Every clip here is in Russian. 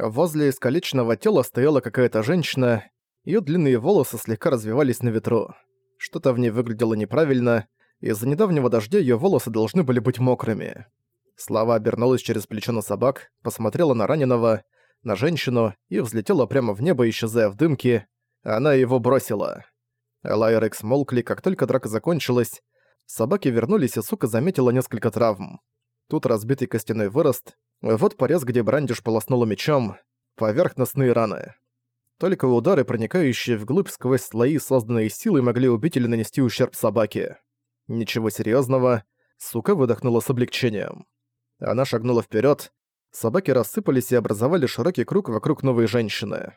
Возле искалеченного тела стояла какая-то женщина, её длинные волосы слегка развивались на ветру. Что-то в ней выглядело неправильно, из-за недавнего дождя её волосы должны были быть мокрыми. Слава обернулась через плечо на собак, посмотрела на раненого, на женщину и взлетела прямо в небо, исчезая в дымке. Она его бросила. Элай и Рекс молкли, как только драка закончилась. Собаки вернулись, и сука заметила несколько травм. Тут разбитый костяной вырост, вот порез, где Брандиш полоснула мечом, поверхностные раны. Только удары, проникающие вглубь сквозь слои, созданные силой, могли убить или нанести ущерб собаке. Ничего серьезного. Сука выдохнула с облегчением. Она шагнула вперед. Собаки рассыпались и образовали широкий круг вокруг новой женщины.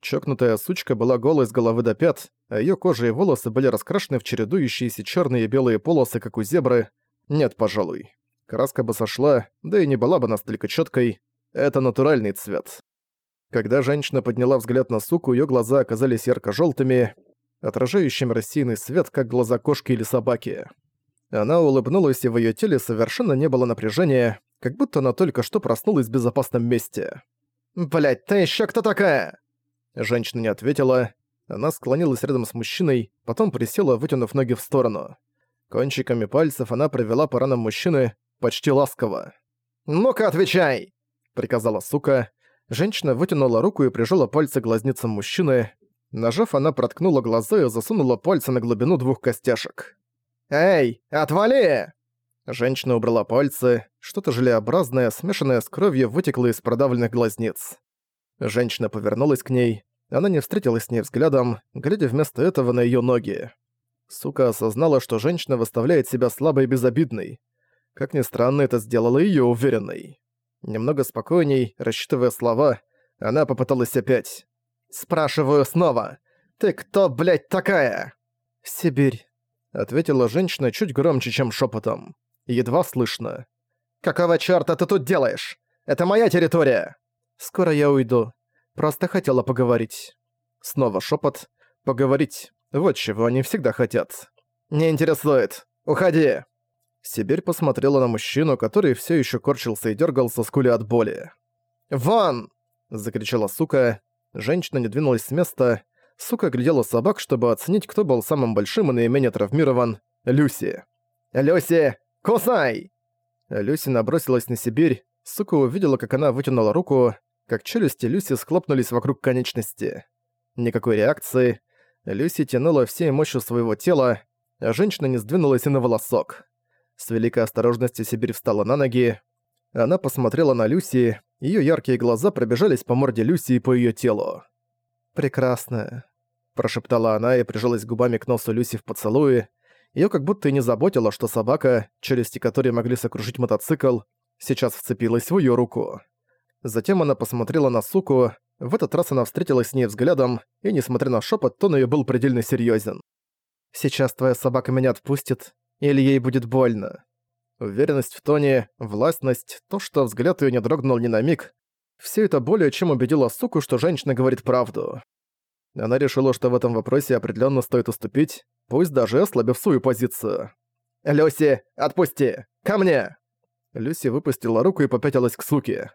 Чокнутая сучка была голой с головы до пят, а её кожа и волосы были раскрашены в чередующиеся чёрные и белые полосы, как у зебры. Нет, пожалуй. Краска бы сошла, да и не была бы настолько чёткой. Это натуральный цвет. Когда женщина подняла взгляд на суку, её глаза оказались ярко-жёлтыми, отражающими рассеянный свет, как глаза кошки или собаки. Она улыбнулась, и в её теле совершенно не было напряжения, как будто она только что проснулась в безопасном месте. «Блядь, ты ещё кто такая?» Женщина не ответила. Она склонилась рядом с мужчиной, потом присела, вытянув ноги в сторону. Кончиками пальцев она провела по ранам мужчины, почти ласково. «Ну-ка, отвечай!» — приказала сука. Женщина вытянула руку и прижала пальцы к глазницам мужчины. Нажав, она проткнула глаза и засунула пальцы на глубину двух костяшек. «Эй, отвали!» Женщина убрала пальцы, что-то желеобразное, смешанное с кровью, вытекло из продавленных глазниц. Женщина повернулась к ней. Она не встретилась с ней взглядом, глядя вместо этого на её ноги. Сука осознала, что женщина выставляет себя слабой и безобидной. Как ни странно, это сделало её уверенной. Немного спокойней, рассчитывая слова, она попыталась опять. «Спрашиваю снова. Ты кто, блядь, такая?» «Сибирь», — ответила женщина чуть громче, чем шепотом. Едва слышно. «Какого чёрта ты тут делаешь? Это моя территория!» Скоро я уйду. Просто хотела поговорить. Снова шепот. Поговорить. Вот чего они всегда хотят. Не интересует. Уходи. Сибирь посмотрела на мужчину, который все еще корчился и дергался, скуля от боли. «Вон!» – закричала сука. Женщина не двинулась с места. Сука глядела собак, чтобы оценить, кто был самым большим и наименее травмирован. Люси. «Люси! Кусай!» Люси набросилась на Сибирь. Сука увидела, как она вытянула руку, как челюсти Люси схлопнулись вокруг конечности. Никакой реакции. Люси тянула всей мощью своего тела, а женщина не сдвинулась и на волосок. С великой осторожностью Сибирь встала на ноги. Она посмотрела на Люси, ее яркие глаза пробежались по морде Люси и по ее телу. «Прекрасная», – прошептала она и прижалась губами к носу Люси в поцелуе. Ее как будто и не заботило, что собака, челюсти которой могли сокрушить мотоцикл, сейчас вцепилась в ее руку. Затем она посмотрела на суку, в этот раз она встретилась с ней взглядом, и, несмотря на шепот, тон её был предельно серьёзен. «Сейчас твоя собака меня отпустит, или ей будет больно». Уверенность в тоне, властность, то, что взгляд её не дрогнул ни на миг, всё это более чем убедило суку, что женщина говорит правду. Она решила, что в этом вопросе определённо стоит уступить, пусть даже ослабив свою позицию. «Люси, отпусти! Ко мне!» Люси выпустила руку и попятилась к суке.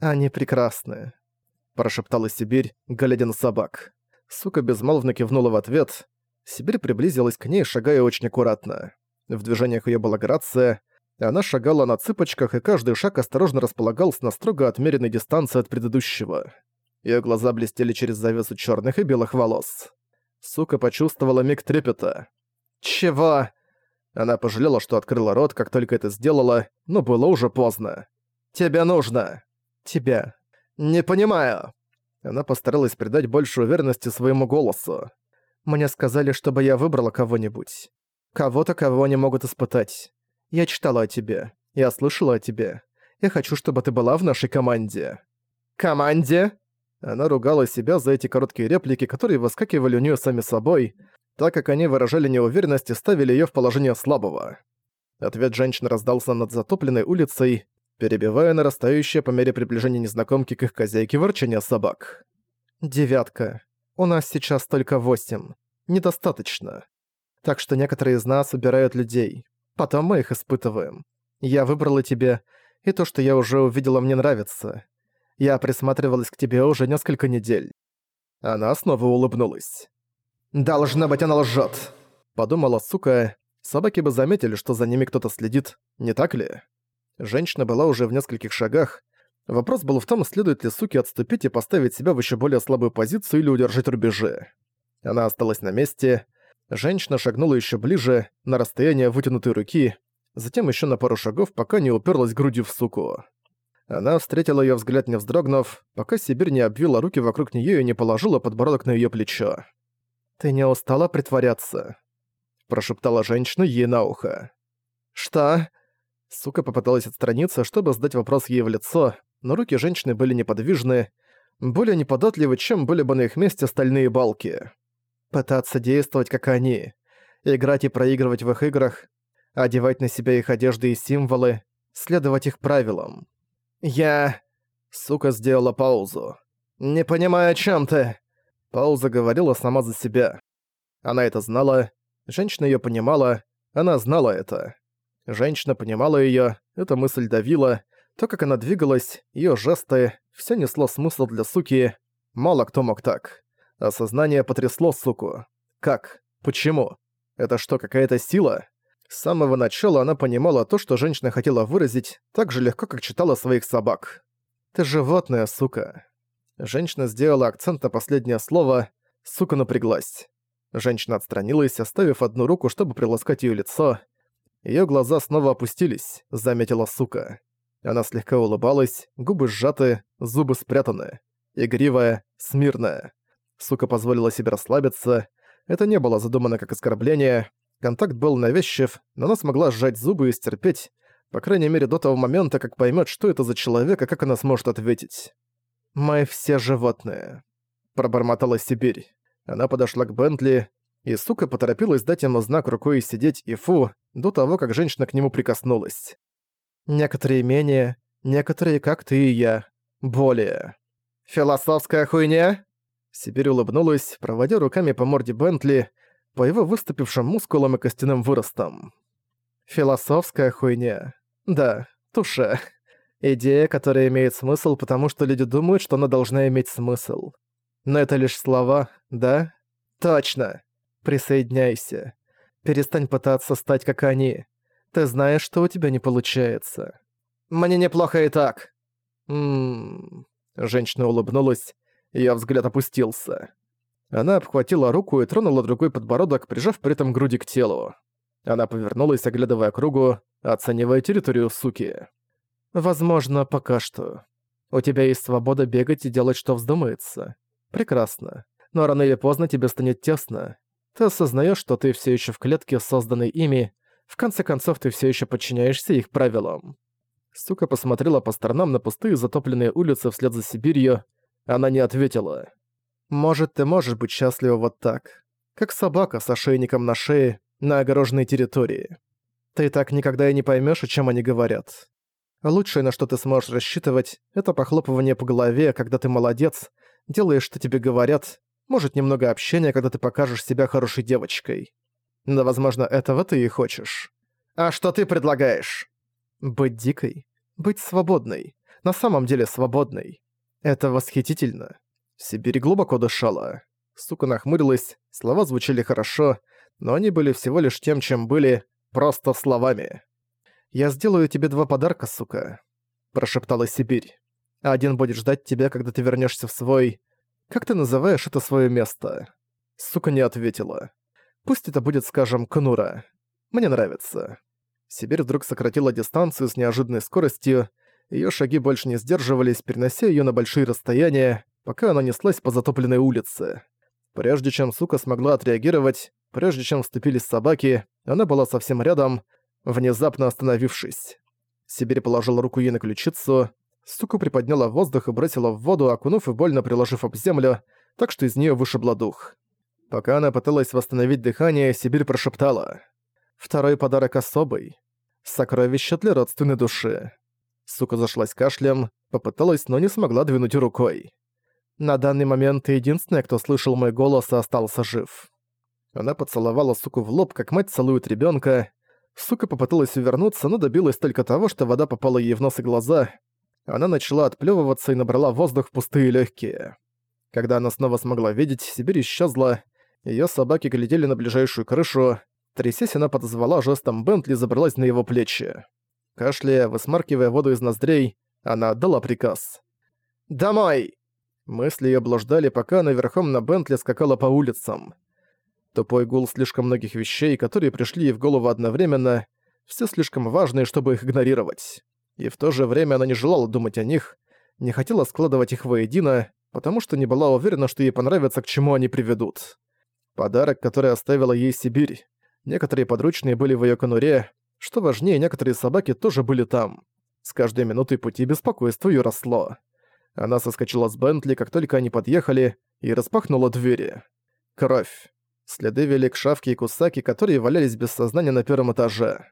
«Они прекрасны», – прошептала Сибирь, глядя на собак. Сука безмолвно кивнула в ответ. Сибирь приблизилась к ней, шагая очень аккуратно. В движениях её была грация. Она шагала на цыпочках, и каждый шаг осторожно располагался на строго отмеренной дистанции от предыдущего. Её глаза блестели через завесу чёрных и белых волос. Сука почувствовала миг трепета. «Чего?» Она пожалела, что открыла рот, как только это сделала, но было уже поздно. «Тебе нужно!» тебя. Не понимаю». Она постаралась придать больше уверенности своему голосу. «Мне сказали, чтобы я выбрала кого-нибудь. Кого-то, кого они могут испытать. Я читала о тебе. Я слышала о тебе. Я хочу, чтобы ты была в нашей команде». «Команде?» Она ругала себя за эти короткие реплики, которые выскакивали у нее сами собой, так как они выражали неуверенность и ставили ее в положение слабого. Ответ женщины раздался над затопленной улицей, перебивая нарастающее по мере приближения незнакомки к их хозяйке ворчание собак. «Девятка. У нас сейчас только восемь. Недостаточно. Так что некоторые из нас убирают людей. Потом мы их испытываем. Я выбрала тебе, и то, что я уже увидела, мне нравится. Я присматривалась к тебе уже несколько недель». Она снова улыбнулась. «Должно быть, она лжет», — подумала сука. Собаки бы заметили, что за ними кто-то следит, не так ли? Женщина была уже в нескольких шагах. Вопрос был в том, следует ли суке отступить и поставить себя в еще более слабую позицию или удержать рубежи. Она осталась на месте. Женщина шагнула еще ближе, на расстояние вытянутой руки, затем еще на пару шагов, пока не уперлась грудью в суку. Она встретила ее взгляд, не вздрогнув, пока Сибирь не обвила руки вокруг нее и не положила подбородок на ее плечо. «Ты не устала притворяться?» прошептала женщина ей на ухо. «Что?» Сука попыталась отстраниться, чтобы задать вопрос ей в лицо, но руки женщины были неподвижны, более неподатливы, чем были бы на их месте стальные балки. Пытаться действовать, как они. Играть и проигрывать в их играх, одевать на себя их одежды и символы, следовать их правилам. «Я...» Сука сделала паузу. «Не понимаю, о чем ты?» Пауза говорила сама за себя. Она это знала, женщина ее понимала, она знала это. Женщина понимала ее, эта мысль давила, то, как она двигалась, ее жесты, все несло смысл для суки. Мало кто мог так. Осознание потрясло суку. Как? Почему? Это что, какая-то сила? С самого начала она понимала то, что женщина хотела выразить, так же легко, как читала своих собак. «Ты животное, сука». Женщина сделала акцент на последнее слово, сука напряглась. Женщина отстранилась, оставив одну руку, чтобы приласкать её лицо. Её глаза снова опустились, заметила сука. Она слегка улыбалась, губы сжаты, зубы спрятаны. Игривая, смирная. Сука позволила себе расслабиться. Это не было задумано как оскорбление, Контакт был навязчив, но она смогла сжать зубы и стерпеть, по крайней мере до того момента, как поймет, что это за человек и как она сможет ответить. «Мы все животные», — пробормотала Сибирь. Она подошла к Бентли, и сука поторопилась дать ему знак рукой сидеть и фу, до того, как женщина к нему прикоснулась. «Некоторые менее, некоторые, как ты и я, более». «Философская хуйня?» Сибирь улыбнулась, проводя руками по морде Бентли, по его выступившим мускулам и костяным выростам. Философская хуйня. Да, туша. Идея, которая имеет смысл, потому что люди думают, что она должна иметь смысл. Но это лишь слова, да? Точно. Присоединяйся. Перестань пытаться стать как они. Ты знаешь, что у тебя не получается. Мне неплохо и так. Ммм... Женщина улыбнулась, её взгляд опустился. Она обхватила руку и тронула другой подбородок, прижав при этом груди к телу. Она повернулась, оглядывая кругу, оценивая территорию суки. «Возможно, пока что. У тебя есть свобода бегать и делать, что вздумается. Прекрасно. Но рано или поздно тебе станет тесно. Ты осознаешь, что ты все еще в клетке, созданной ими. В конце концов, ты все еще подчиняешься их правилам». Сука посмотрела по сторонам на пустые затопленные улицы вслед за Сибирью. Она не ответила. Может, ты можешь быть счастлива вот так, как собака с ошейником на шее на огороженной территории. Ты так никогда и не поймешь, о чем они говорят. Лучшее, на что ты сможешь рассчитывать, это похлопывание по голове, когда ты молодец, делаешь, что тебе говорят, может, немного общения, когда ты покажешь себя хорошей девочкой. Но, возможно, этого ты и хочешь. А что ты предлагаешь? Быть дикой. Быть свободной. На самом деле свободной. Это восхитительно. Сибирь глубоко дышала. Сука нахмурилась, слова звучали хорошо, но они были всего лишь тем, чем были, просто словами. «Я сделаю тебе два подарка, сука», – прошептала Сибирь. «Один будет ждать тебя, когда ты вернешься в свой... Как ты называешь это свое место?» Сука не ответила. «Пусть это будет, скажем, Конура. Мне нравится». Сибирь вдруг сократила дистанцию с неожиданной скоростью, ее шаги больше не сдерживались, перенося ее на большие расстояния, пока она неслась по затопленной улице. Прежде чем сука смогла отреагировать, прежде чем вступились собаки, она была совсем рядом, внезапно остановившись. Сибирь положила руку ей на ключицу, сука приподняла воздух и бросила в воду, окунув и больно приложив об землю, так что из нее вышибло дух. Пока она пыталась восстановить дыхание, Сибирь прошептала. «Второй подарок особый. Сокровище для родственной души». Сука зашлась кашлем, попыталась, но не смогла двинуть рукой. На данный момент ты единственная, кто слышал мой голос и остался жив. Она поцеловала суку в лоб, как мать целует ребенка. Сука попыталась увернуться, но добилась только того, что вода попала ей в нос и глаза. Она начала отплёвываться и набрала воздух в пустые легкие. Когда она снова смогла видеть, Сибирь исчезла, ее собаки глядели на ближайшую крышу, трясясь она подозвала жестом Бентли и забралась на его плечи. Кашляя, высмаркивая воду из ноздрей, она отдала приказ. «Домой!» Мысли её блуждали, пока она верхом на Бентли скакала по улицам. Тупой гул слишком многих вещей, которые пришли ей в голову одновременно, все слишком важные, чтобы их игнорировать. И в то же время она не желала думать о них, не хотела складывать их воедино, потому что не была уверена, что ей понравится, к чему они приведут. Подарок, который оставила ей Сибирь. Некоторые подручные были в её конуре, что важнее, некоторые собаки тоже были там. С каждой минутой пути беспокойство её росло. Она соскочила с Бентли, как только они подъехали, и распахнула двери. Кровь. Следы вели к шавке и кусаки, которые валялись без сознания на первом этаже.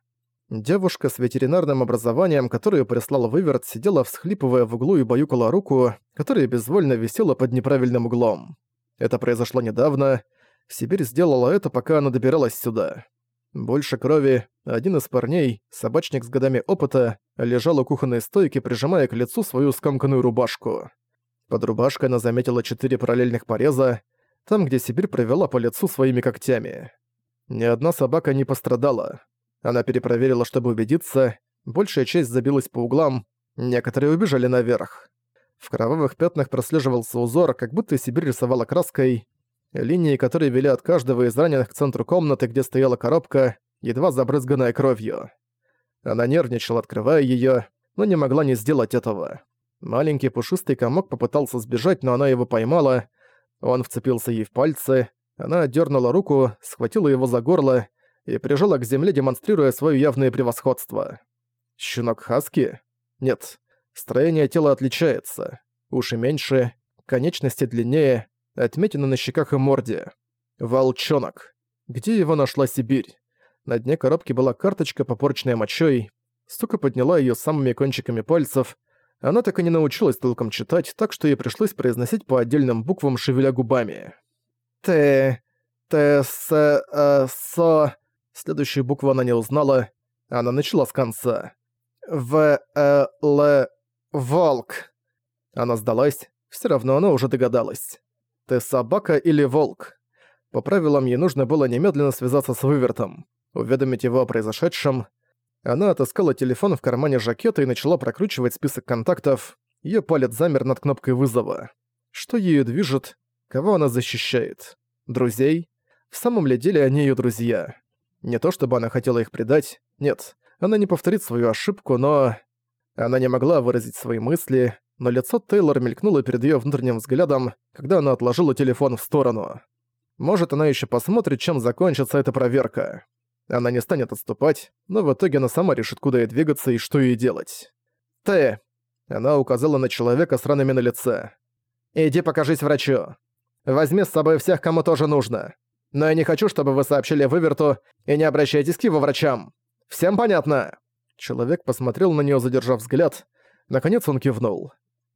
Девушка с ветеринарным образованием, которую прислал Выверт, сидела всхлипывая в углу и баюкала руку, которая безвольно висела под неправильным углом. Это произошло недавно. Сибирь сделала это, пока она добиралась сюда. Больше крови, один из парней, собачник с годами опыта, лежал у кухонной стойки, прижимая к лицу свою скомканную рубашку. Под рубашкой она заметила четыре параллельных пореза, там, где Сибирь провела по лицу своими когтями. Ни одна собака не пострадала. Она перепроверила, чтобы убедиться, большая часть забилась по углам, некоторые убежали наверх. В кровавых пятнах прослеживался узор, как будто Сибирь рисовала краской, Линии, которые вели от каждого из раненых к центру комнаты, где стояла коробка, едва забрызганная кровью. Она нервничала, открывая её, но не могла не сделать этого. Маленький пушистый комок попытался сбежать, но она его поймала. Он вцепился ей в пальцы. Она отдернула руку, схватила его за горло и прижала к земле, демонстрируя своё явное превосходство. Щенок Хаски? Нет. Строение тела отличается. Уши меньше, конечности длиннее, отметины на щеках и морде. Волчонок. Где его нашла Сибирь? На дне коробки была карточка, попорченная мочой. Сука подняла ее самыми кончиками пальцев. Она так и не научилась толком читать, так что ей пришлось произносить по отдельным буквам, шевеля губами. Т... Т... С... Э... Со... Следующую букву она не узнала. Она начала с конца. В... Э... Л... Волк. Она сдалась. Все равно она уже догадалась. «Ты собака или волк?» По правилам ей нужно было немедленно связаться с Вывертом, уведомить его о произошедшем. Она отыскала телефон в кармане жакета и начала прокручивать список контактов. Её палец замер над кнопкой вызова. Что ею движет? Кого она защищает? Друзей? В самом ли деле они её друзья? Не то чтобы она хотела их предать, нет. Она не повторит свою ошибку, но... Она не могла выразить свои мысли, но лицо Тейлор мелькнуло перед её внутренним взглядом, когда она отложила телефон в сторону. Может, она ещё посмотрит, чем закончится эта проверка. Она не станет отступать, но в итоге она сама решит, куда ей двигаться и что ей делать. «Ты!» Она указала на человека с ранами на лице. «Иди покажись врачу. Возьми с собой всех, кому тоже нужно. Но я не хочу, чтобы вы сообщили Выверту и не обращайтесь к его врачам. Всем понятно?» Человек посмотрел на неё, задержав взгляд. Наконец он кивнул.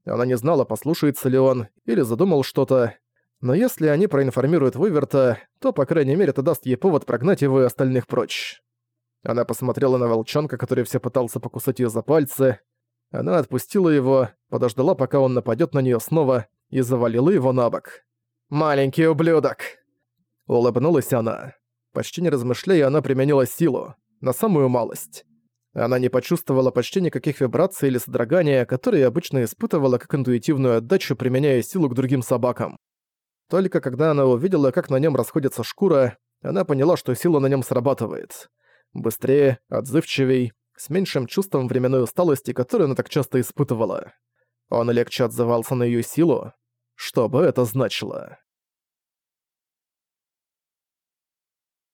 Она не знала, послушается ли он, или задумал что-то. Но если они проинформируют Выверта, то, по крайней мере, это даст ей повод прогнать его и остальных прочь. Она посмотрела на волчонка, который все пытался покусать ее за пальцы. Она отпустила его, подождала, пока он нападет на нее снова, и завалила его на бок. «Маленький ублюдок!» Улыбнулась она. Почти не размышляя, она применила силу. На самую малость. Она не почувствовала почти никаких вибраций или содрогания, которые обычно испытывала как интуитивную отдачу, применяя силу к другим собакам. Только когда она увидела, как на нем расходится шкура, она поняла, что сила на нем срабатывает. Быстрее, отзывчивей, с меньшим чувством временной усталости, которую она так часто испытывала. Он легче отзывался на ее силу. Что бы это значило?